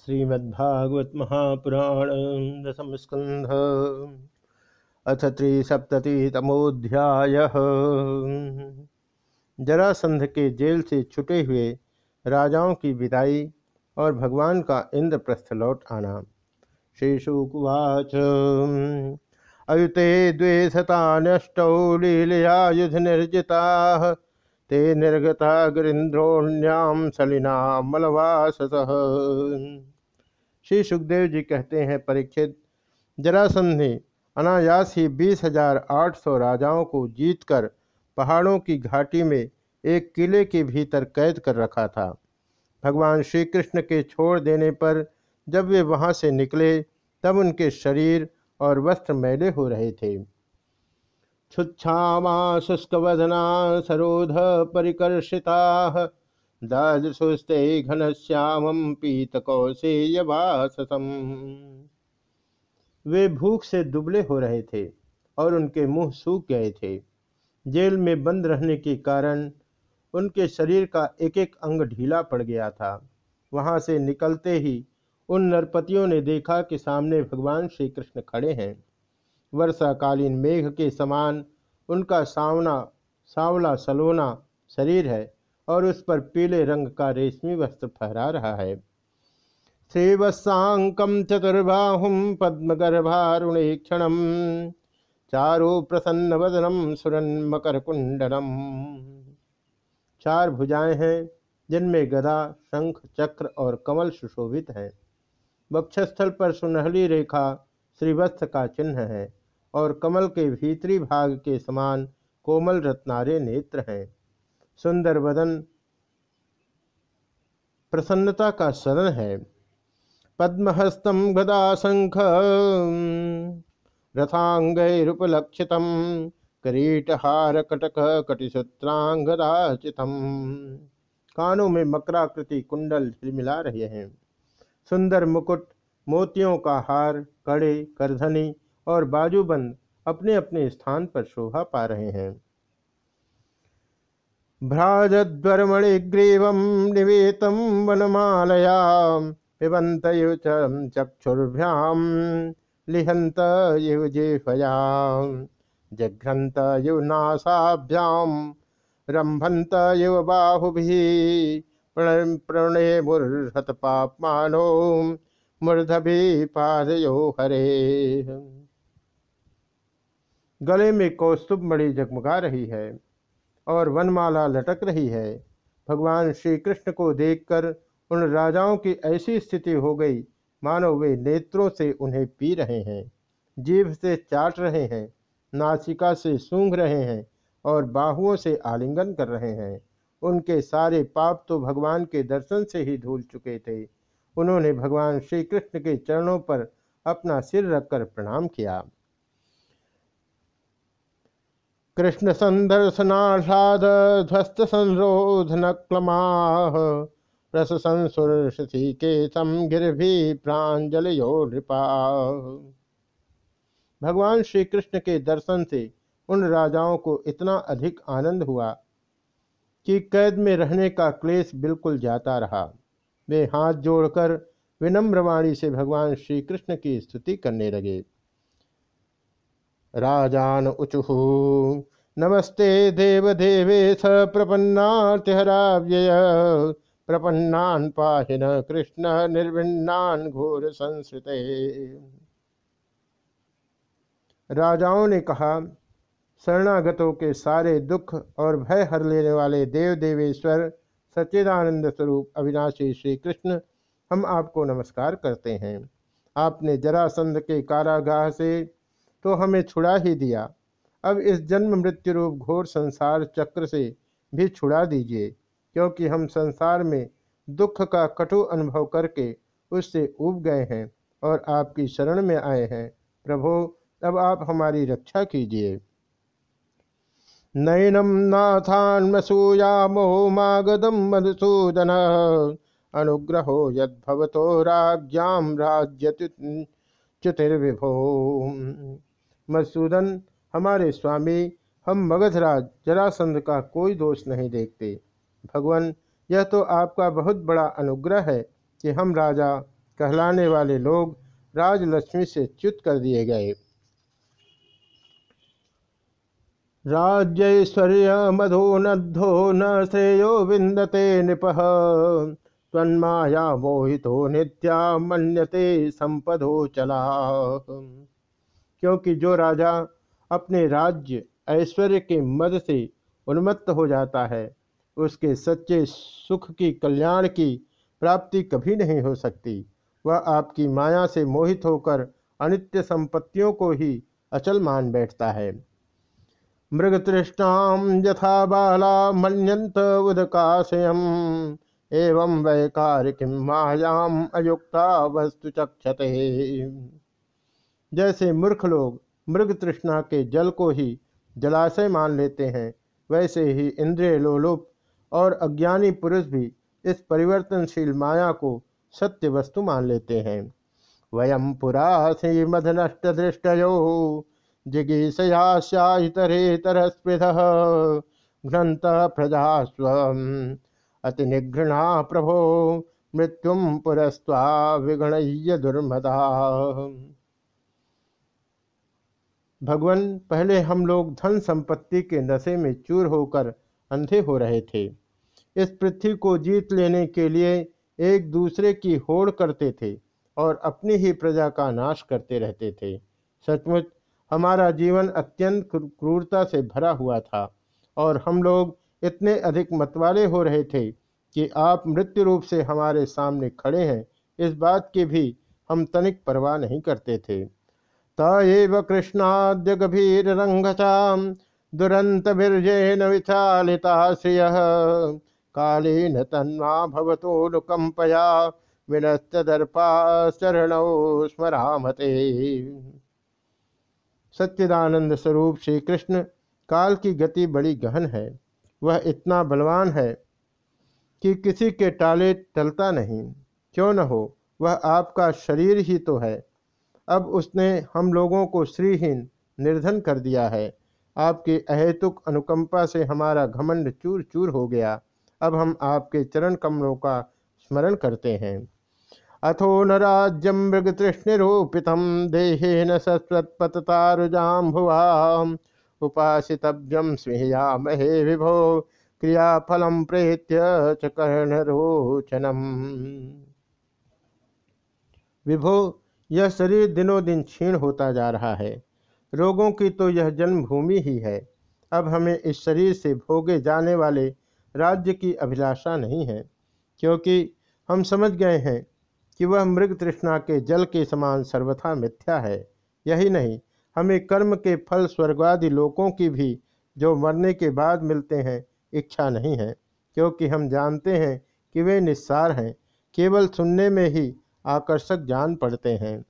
श्रीमद्भागवत महापुराण दशम स्कंध अथ त्रिसप्ततितमोध्याय जरासंध के जेल से छुटे हुए राजाओं की विदाई और भगवान का इंद्रप्रस्थ लौट आना। श्रीशुकुवाच अयुते द्वे शतान्यष्टौ लीलया युध निर्जिता, ते निर्गता गिरीन्द्रोण्याम सलिना मलवास श्री सुखदेव जी कहते हैं, परीक्षित जरासंध ने अनायास ही बीस हज़ार आठ सौ राजाओं को जीतकर पहाड़ों की घाटी में एक किले के भीतर कैद कर रखा था। भगवान श्री कृष्ण के छोड़ देने पर जब वे वहाँ से निकले, तब उनके शरीर और वस्त्र मैले हो रहे थे। छुच्छामा शुष्कवदना सरोध परिकर्षिता दादृशुस्ते घनश्यामं पीतकौशेयवाससम वे भूख से दुबले हो रहे थे और उनके मुँह सूख गए थे। जेल में बंद रहने के कारण उनके शरीर का एक एक अंग ढीला पड़ गया था। वहाँ से निकलते ही उन नरपतियों ने देखा कि सामने भगवान श्री कृष्ण खड़े हैं। वर्षाकालीन मेघ के समान उनका सावना सांवला सलोना शरीर है। और उस पर पीले रंग का रेशमी वस्त्र फहरा रहा है। श्रीवत्साकम चतुर्बाहुम पद्मगर्भारुणेक्षण, चारु प्रसन्न वदनम सुरन मकर कुंडलम चार भुजाएँ हैं, जिनमें गदा, शंख, चक्र और कमल सुशोभित हैं। वक्षस्थल पर सुनहली रेखा श्रीवत्स का चिन्ह है और कमल के भीतरी भाग के समान कोमल रत्नारे नेत्र हैं। सुंदर वदन प्रसन्नता का शरण है। पद्महस्तम गदा शंख रथांगुपलक्षित करीटहार कटक कटिसूत्रांगदाचितम कानों में मकराकृति कुंडल झिलमिला रहे हैं। सुंदर मुकुट, मोतियों का हार, कड़े, करधनी और बाजूबंद अपने अपने स्थान पर शोभा पा रहे हैं। भ्राजद्वरमणिग्रीवं निवेतं वनमालया, पिबन्त इव चक्षुर्भ्यां, लिहन्त इव जिह्वयां जघ्रन्त इव नासाभ्यां रम्भन्त इव बाहुभिः प्रणेमुर्हतपाप्मानो हरे गले में कौस्तुभ मणि जगमगा रही है। और वनमाला लटक रही है। भगवान श्री कृष्ण को देखकर उन राजाओं की ऐसी स्थिति हो गई, मानो वे नेत्रों से उन्हें पी रहे हैं, जीभ से चाट रहे हैं, नासिका से सूंघ रहे हैं और बाहुओं से आलिंगन कर रहे हैं। उनके सारे पाप तो भगवान के दर्शन से ही धूल चुके थे। उन्होंने भगवान श्री कृष्ण के चरणों पर अपना सिर रखकर प्रणाम किया। कृष्ण संदर्शनाषाद ध्वस्त संरोधन क्लमाह रस संसुरषि के सम गिरभि प्राजलयो नृपा भगवान श्री कृष्ण के दर्शन से उन राजाओं को इतना अधिक आनंद हुआ कि कैद में रहने का क्लेश बिल्कुल जाता रहा। वे हाथ जोड़कर विनम्रवाणी से भगवान श्री कृष्ण की स्तुति करने लगे। राजान उचुहु नमस्ते देवदेवेश प्रपन्नातिहराव्यय प्रपन्नान पाहिन कृष्ण निर्विन्नान घोर संस्कृत। राजाओं ने कहा, शरणागतों के सारे दुख और भय हर लेने वाले देव देवेश्वर सच्चिदानंद स्वरूप अविनाशी श्री कृष्ण, हम आपको नमस्कार करते हैं। आपने जरासंध के कारागाह से तो हमें छुड़ा ही दिया। अब इस जन्म मृत्यु रूप घोर संसार चक्र से भी छुड़ा दीजिए, क्योंकि हम संसार में दुख का कटु अनुभव करके उससे उब गए हैं और आपकी शरण में आए हैं। प्रभो, अब आप हमारी रक्षा कीजिए। नयनम नाथान मसूयामो मागदम मधुसूदन, अनुग्रहो यदवतो राज्ञाम राज्य मधुसूदन हमारे स्वामी, हम मगधराज, जरासंध का कोई दोष नहीं देखते। भगवान, यह तो आपका बहुत बड़ा अनुग्रह है कि हम राजा, कहलाने वाले लोग, राजलक्ष्मी से च्युत कर दिए गए। राज्यश्वर्य मधो नद्धो न श्रेयो विंदते नृप तन्माया मोहितो नित्या मन्यते संपदो चला। क्योंकि जो राजा अपने राज्य ऐश्वर्य के मद से उन्मत्त हो जाता है, उसके सच्चे सुख की, कल्याण की प्राप्ति कभी नहीं हो सकती। वह आपकी माया से मोहित होकर अनित्य संपत्तियों को ही अचल मान बैठता है। मृग तृष्णाम यथा बाला मनंत उदकाशयम, एवं वैकारिक मायाम अयुक्ता वस्तु चक्षते जैसे मूर्ख लोग मृग तृष्णा के जल को ही जलाशय मान लेते हैं, वैसे ही इंद्रिय लोलुप और अज्ञानी पुरुष भी इस परिवर्तनशील माया को सत्य वस्तु मान लेते हैं। वयम पुरा श्रीमद नष्ट दृष्टयो जिगीषयातरेतर स्पृध घ्नत प्रजा स्व अति निघृणा प्रभो मृत्युम पुरस्वा विगणय्य दुर्मदा। भगवान पहले हम लोग धन संपत्ति के नशे में चूर होकर अंधे हो रहे थे। इस पृथ्वी को जीत लेने के लिए एक दूसरे की होड़ करते थे और अपनी ही प्रजा का नाश करते रहते थे। सचमुच हमारा जीवन अत्यंत क्रूरता से भरा हुआ था और हम लोग इतने अधिक मतवाले हो रहे थे कि आप मृत्यु रूप से हमारे सामने खड़े हैं। इस बात की भी हम तनिक परवाह नहीं करते थे। तव कृष्णाद्य गभीर दुरंत विचालिता श्रिय। कालीन तन्वा भवतोनुकंपया विनस्त दर्पा चरण स्मरामते। सच्चिदानंद स्वरूप श्री कृष्ण काल की गति बड़ी गहन है। वह इतना बलवान है कि किसी के टाले टलता नहीं। क्यों न हो? वह आपका शरीर ही तो है। अब उसने हम लोगों को श्रीहीन निर्धन कर दिया है। आपके अहेतुक अनुकंपा से हमारा घमंड चूर चूर हो गया। अब हम आपके चरण कमलों का स्मरण करते हैं। अथो न राज्यम देहे न सत्वत्पततारुजाम्भुवा उपासितव्यम स्नेहा महे विभो क्रियाफलम प्रेत्य च कर्णरोचनम। विभो यह शरीर दिनों दिन क्षीण होता जा रहा है। रोगों की तो यह जन्मभूमि ही है। अब हमें इस शरीर से भोगे जाने वाले राज्य की अभिलाषा नहीं है, क्योंकि हम समझ गए हैं कि वह मृग तृष्णा के जल के समान सर्वथा मिथ्या है। यही नहीं, हमें कर्म के फल स्वर्गादि लोकों की भी जो मरने के बाद मिलते हैं, इच्छा नहीं है, क्योंकि हम जानते हैं कि वे निस्सार हैं। केवल सुनने में ही आकर्षक जान पड़ते हैं।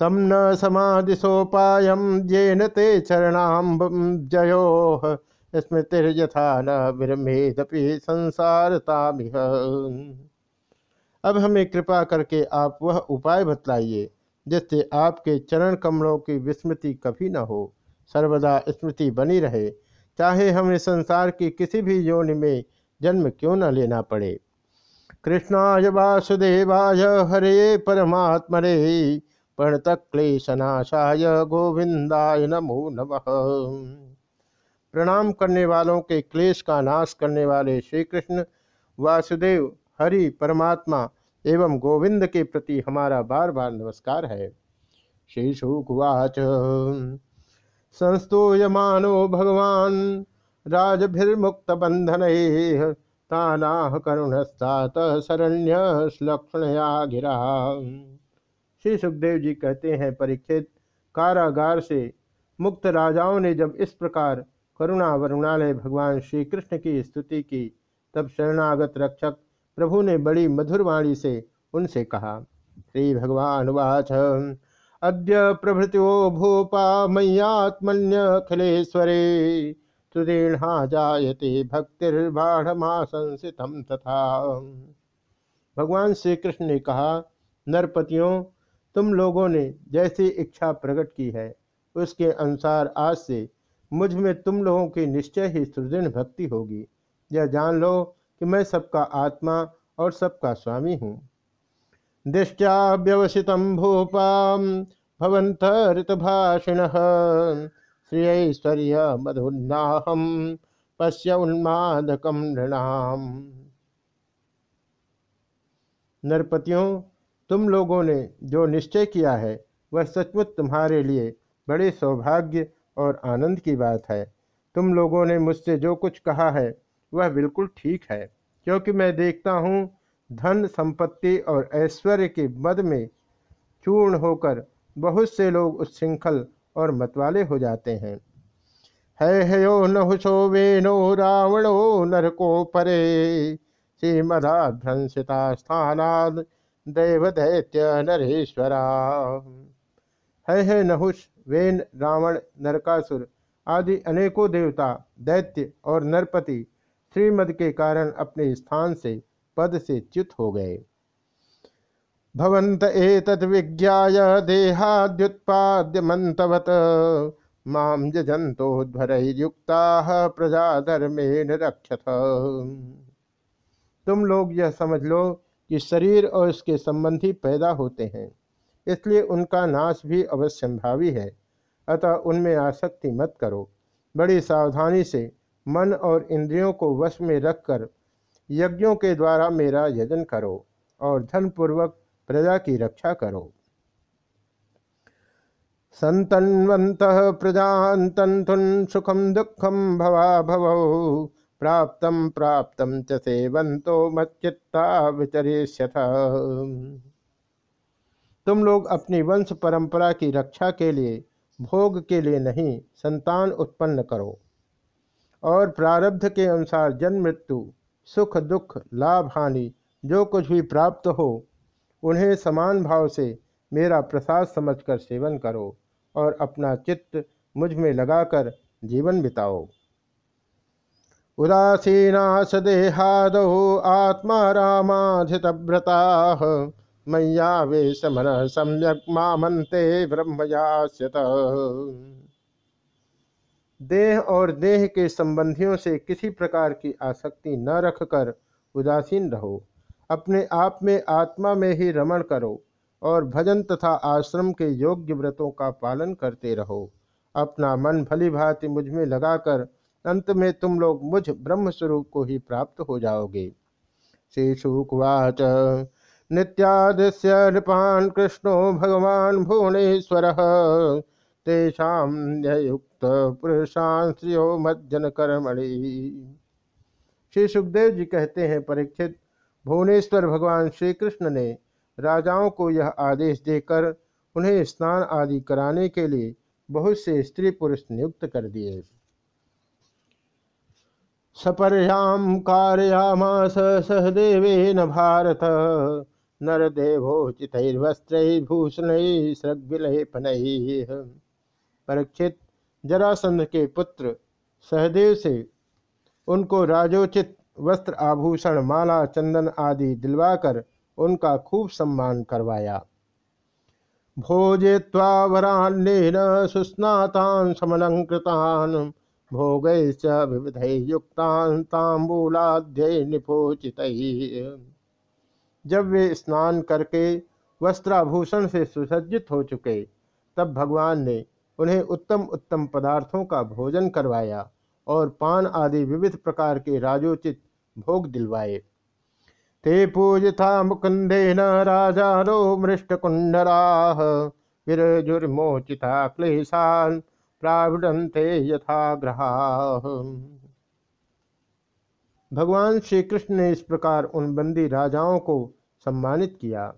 तम न समाधिशोपायम येन ते चरणाम्ब जयो, स्मृतिर्यथा न विरमेदपि संसारतामिह। अब हमें कृपा करके आप वह उपाय बतलाइए, जिससे आपके चरण कमलों की विस्मृति कभी न हो। सर्वदा स्मृति बनी रहे, चाहे हमें संसार की किसी भी योनि में जन्म क्यों न लेना पड़े। कृष्णाय वासुदेवाय हरे परमात्मरे क्लेशनाशाय गोविंदाय नमो नमः। प्रणाम करने वालों के क्लेश का नाश करने वाले श्री कृष्ण वासुदेव, हरि, परमात्मा एवं गोविंद के प्रति हमारा बार बार नमस्कार है। श्री शुकुवाच संस्तूयमानो भगवान राजभिर्मुक्त बंधन तानाह करुणस्तात शरण्य लक्षणया गिरा। श्री सुखदेव जी कहते हैं, परीक्षित कारागार से मुक्त राजाओं ने जब इस प्रकार करुणा वरुणालय भगवान श्री कृष्ण की स्तुति की, तब शरणागत रक्षक प्रभु ने बड़ी मधुरवाणी से उनसे कहा श्री भगवान वाच, अद्य प्रभृतो भूपा मैयात्मन्य खिलेश्वरे सुदीर्णा जायते भक्तिर्बाढ़ तथा। भगवान श्री कृष्ण ने कहा, नरपतियों, तुम लोगों ने जैसी इच्छा प्रकट की है, उसके अनुसार आज से मुझमें तुम लोगों की निश्चय ही सुदृढ़ भक्ति होगी। यह जान लो कि मैं सबका आत्मा और सबका स्वामी हूँ। दृष्टिया व्यवसित भूपा भवंत ऋतभाषिण। श्रियश्वर्य मधुन्नाहम पश्य उन्मादकम नृणाम। नरपतियों, तुम लोगों ने जो निश्चय किया है, वह सचमुच तुम्हारे लिए बड़े सौभाग्य और आनंद की बात है। तुम लोगों ने मुझसे जो कुछ कहा है, वह बिल्कुल ठीक है, क्योंकि मैं देखता हूँ, धन, संपत्ति और ऐश्वर्य के मद में चूर्ण होकर बहुत से लोग उच्छृंखल और मतवाले हो जाते हैं। है हयो नहुसो वेनो रावणो, नरको, परे। श्रीमदाभ्रंसिता स्थानाद दैव दैत्य नरेश्वरा। है है, नहुष, वेन, रावण, नरकासुर आदि अनेकों देवता, दैत्य और नरपति श्रीमद के कारण अपने स्थान से पद से च्युत हो गए। भवंत एतद विज्ञाय देहाद्युत्पाद्य मंतवत माम जजंतोध्वरुक्ता प्रजा धर्मेण रक्षथ तुम लोग यह समझ लो कि शरीर और इसके संबंधी पैदा होते हैं, इसलिए उनका नाश भी अवश्यंभावी है। अतः उनमें आसक्ति मत करो। बड़ी सावधानी से मन और इंद्रियों को वश में रखकर यज्ञों के द्वारा मेरा यजन करो और धनपूर्वक प्रजा की रक्षा करो। संतन्वंत प्रजातंतुन सुखम दुखम भवा भव प्राप्त प्राप्त च सेवंतो मच्चित्ता तुम लोग अपनी वंश परंपरा की रक्षा के लिए, भोग के लिए नहीं, संतान उत्पन्न करो। और प्रारब्ध के अनुसार जन्म मृत्यु, सुख दुख, लाभ हानि, जो कुछ भी प्राप्त हो उन्हें समान भाव से मेरा प्रसाद समझकर सेवन करो और अपना चित्त मुझमें लगाकर जीवन बिताओ। उदासीना सदेहाद आत्मा रामाधितव्रता मैया वे समन सम्यक मामंते ब्रह्मयास्यत। देह और देह के संबंधियों से किसी प्रकार की आसक्ति न रखकर उदासीन रहो। अपने आप में आत्मा में ही रमण करो और भजन तथा आश्रम के योग्य व्रतों का पालन करते रहो। अपना मन भली भांति मुझमें लगाकर अंत में तुम लोग मुझ ब्रह्म स्वरूप को ही प्राप्त हो जाओगे। श्री शुकवाच। नित्यादिश्य नृपान कृष्णो भगवान भुवनेश्वर। तेषायुक्त पुरुषांश्रियो मज्जन कर्मणि। श्री सुखदेव जी कहते हैं, परीक्षित भुवनेश्वर भगवान श्री कृष्ण ने राजाओं को यह आदेश देकर उन्हें स्नान आदि कराने के लिए बहुत से स्त्री पुरुष नियुक्त कर दिए। सपर्याम कारयामास सहदेवेन भारत नरदेवोचितैर्वस्त्रैर्भूषण सृग्विलेपन परीक्षित जरासंध के पुत्र सहदेव से उनको राजोचित वस्त्र, आभूषण, माला, चंदन आदि दिलवाकर उनका खूब सम्मान करवाया। भोजित्वावरान्येन सुस्नातान समलंकृतान भोग विविध युक्तान निपोचित जब वे स्नान करके वस्त्राभूषण से सुसज्जित हो चुके, तब भगवान ने उन्हें उत्तम उत्तम पदार्थों का भोजन करवाया और पान आदि विविध प्रकार के राजोचित भोग दिलवाए। ते पूजता मुकुंदेन राजानो मृष्ट कुंडराह। विरजुर्मोचिता क्लेशान प्राविडंते यथाग्रहा भगवान श्री कृष्ण ने इस प्रकार उन बंदी राजाओं को सम्मानित किया।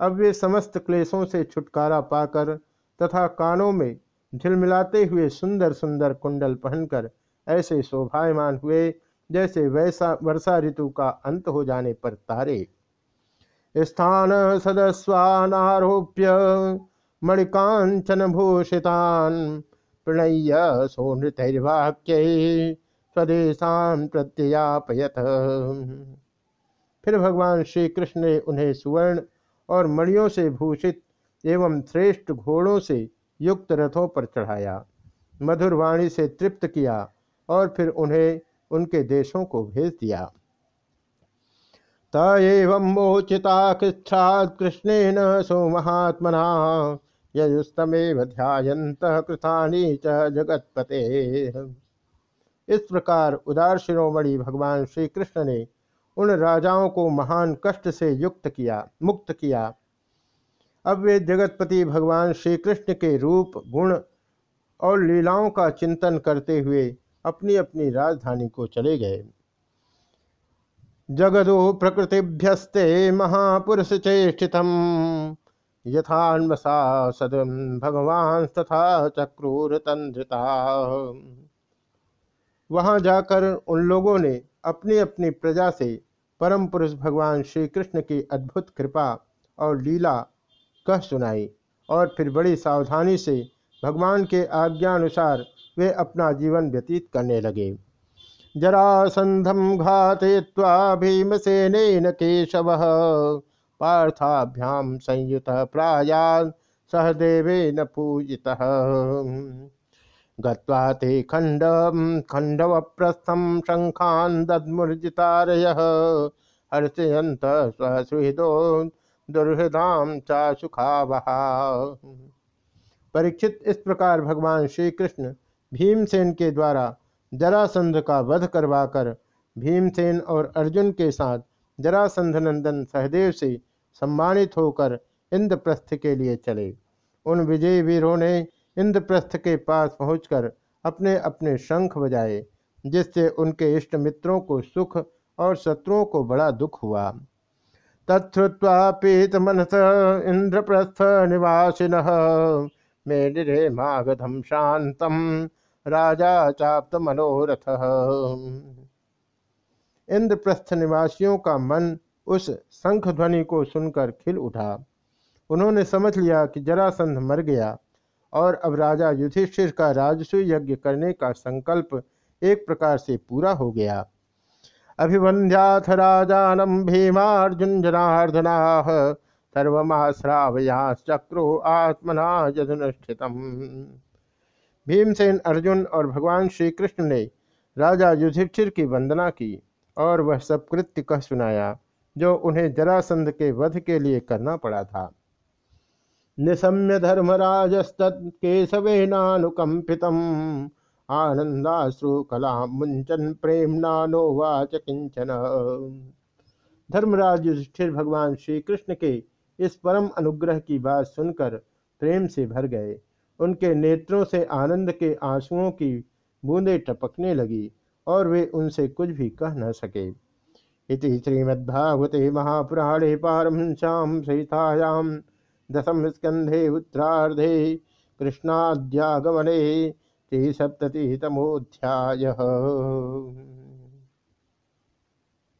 अब वे समस्त क्लेशों से छुटकारा पाकर तथा कानों में झिलमिलाते हुए सुंदर सुंदर कुंडल पहनकर ऐसे शोभायमान हुए जैसे वैसा वर्षा ऋतु का अंत हो जाने पर तारे। स्थान सदस्वानारोप्य मणिकांचन भूषितान प्रणय सोनृतैर्वाक्य स्वदेशान प्रत्यापयत फिर भगवान श्री कृष्ण ने उन्हें सुवर्ण और मणियों से भूषित एवं श्रेष्ठ घोड़ों से युक्त रथों पर चढ़ाया। मधुर वाणी से तृप्त किया और फिर उन्हें उनके देशों को भेज दिया। त मोचिता कृच्छात् कृष्णेन महात्मना यजुस्तमेव ध्यायंत कृतानी च जगतपते। इस प्रकार उदार शिरोमणि भगवान श्री कृष्ण ने उन राजाओं को महान कष्ट से युक्त किया, मुक्त किया। अब वे जगतपति भगवान श्री कृष्ण के रूप, गुण और लीलाओं का चिंतन करते हुए अपनी अपनी राजधानी को चले गए। जगदो प्रकृतिभ्यस्ते महापुरुष चेष्टित यथान्वसा सदम भगवान तथा चक्रूर तंद्रता वहाँ जाकर उन लोगों ने अपनी अपनी प्रजा से परम पुरुष भगवान श्री कृष्ण की अद्भुत कृपा और लीला कह सुनाई और फिर बड़ी सावधानी से भगवान के आज्ञानुसार वे अपना जीवन व्यतीत करने लगे। जरासंधम घातय्वा भीमसेन केशव पार्थाभ्याम संयुत प्राया न पूजिता। गत्वा ते खंड खंडव प्रस्थम शंखान दद्मुर्जितारय। हर्षयंत स्वसुहृदो दुर्हृदाम चा सुखावहा परीक्षित इस प्रकार भगवान श्री कृष्ण भीमसेन के द्वारा जरासंध का वध करवाकर भीमसेन और अर्जुन के साथ जरासंध नंदन सहदेव से सम्मानित होकर इंद्रप्रस्थ के लिए चले। उन विजयी वीरों ने इंद्रप्रस्थ के पास पहुंचकर अपने अपने शंख बजाए, जिससे उनके इष्ट मित्रों को सुख और शत्रुओं को बड़ा दुख हुआ। तत्वा पीत मनस इंद्रप्रस्थ निवासिन मेरे मागधम शांतम राजा चाप्त मनोरथ। इंद्रप्रस्थ निवासियों का मन उस शंख ध्वनि को सुनकर खिल उठा। उन्होंने समझ लिया कि जरासंध मर गया और अब राजा युधिष्ठिर का राजस्व यज्ञ करने का संकल्प एक प्रकार से पूरा हो गया। अभिवंध्याथ राजानम भीमार्जुन जनार्दना सर्वमाश्रावया चक्रो आत्मना यदनुष्ठितम। भीमसेन अर्जुन और भगवान श्री कृष्ण ने राजा युधिष्ठिर की वंदना की और वह सब कृत्य कह सुनाया, जो उन्हें जरासंध के वध के लिए करना पड़ा था। निशम्य धर्मराजस्तत्केशवेनानुकंपित आनंदाश्रु कला मुंचन प्रेम नोवाच किंचन धर्मराज युधिष्ठिर भगवान श्री कृष्ण के इस परम अनुग्रह की बात सुनकर प्रेम से भर गए। उनके नेत्रों से आनंद के आंसुओं की बूंदें टपकने लगी और वे उनसे कुछ भी कह न सके। इति श्रीमद्भागवते महापुराणे पारमश्याम सहितायाम दशम स्कंधे उत्तरार्धे कृष्णाद्यागमने त्रिसप्ततितमोऽध्यायः।